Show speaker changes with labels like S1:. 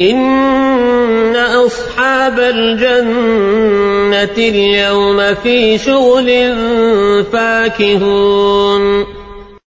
S1: إن أصحاب الجنة اليوم في شغل فاكهون.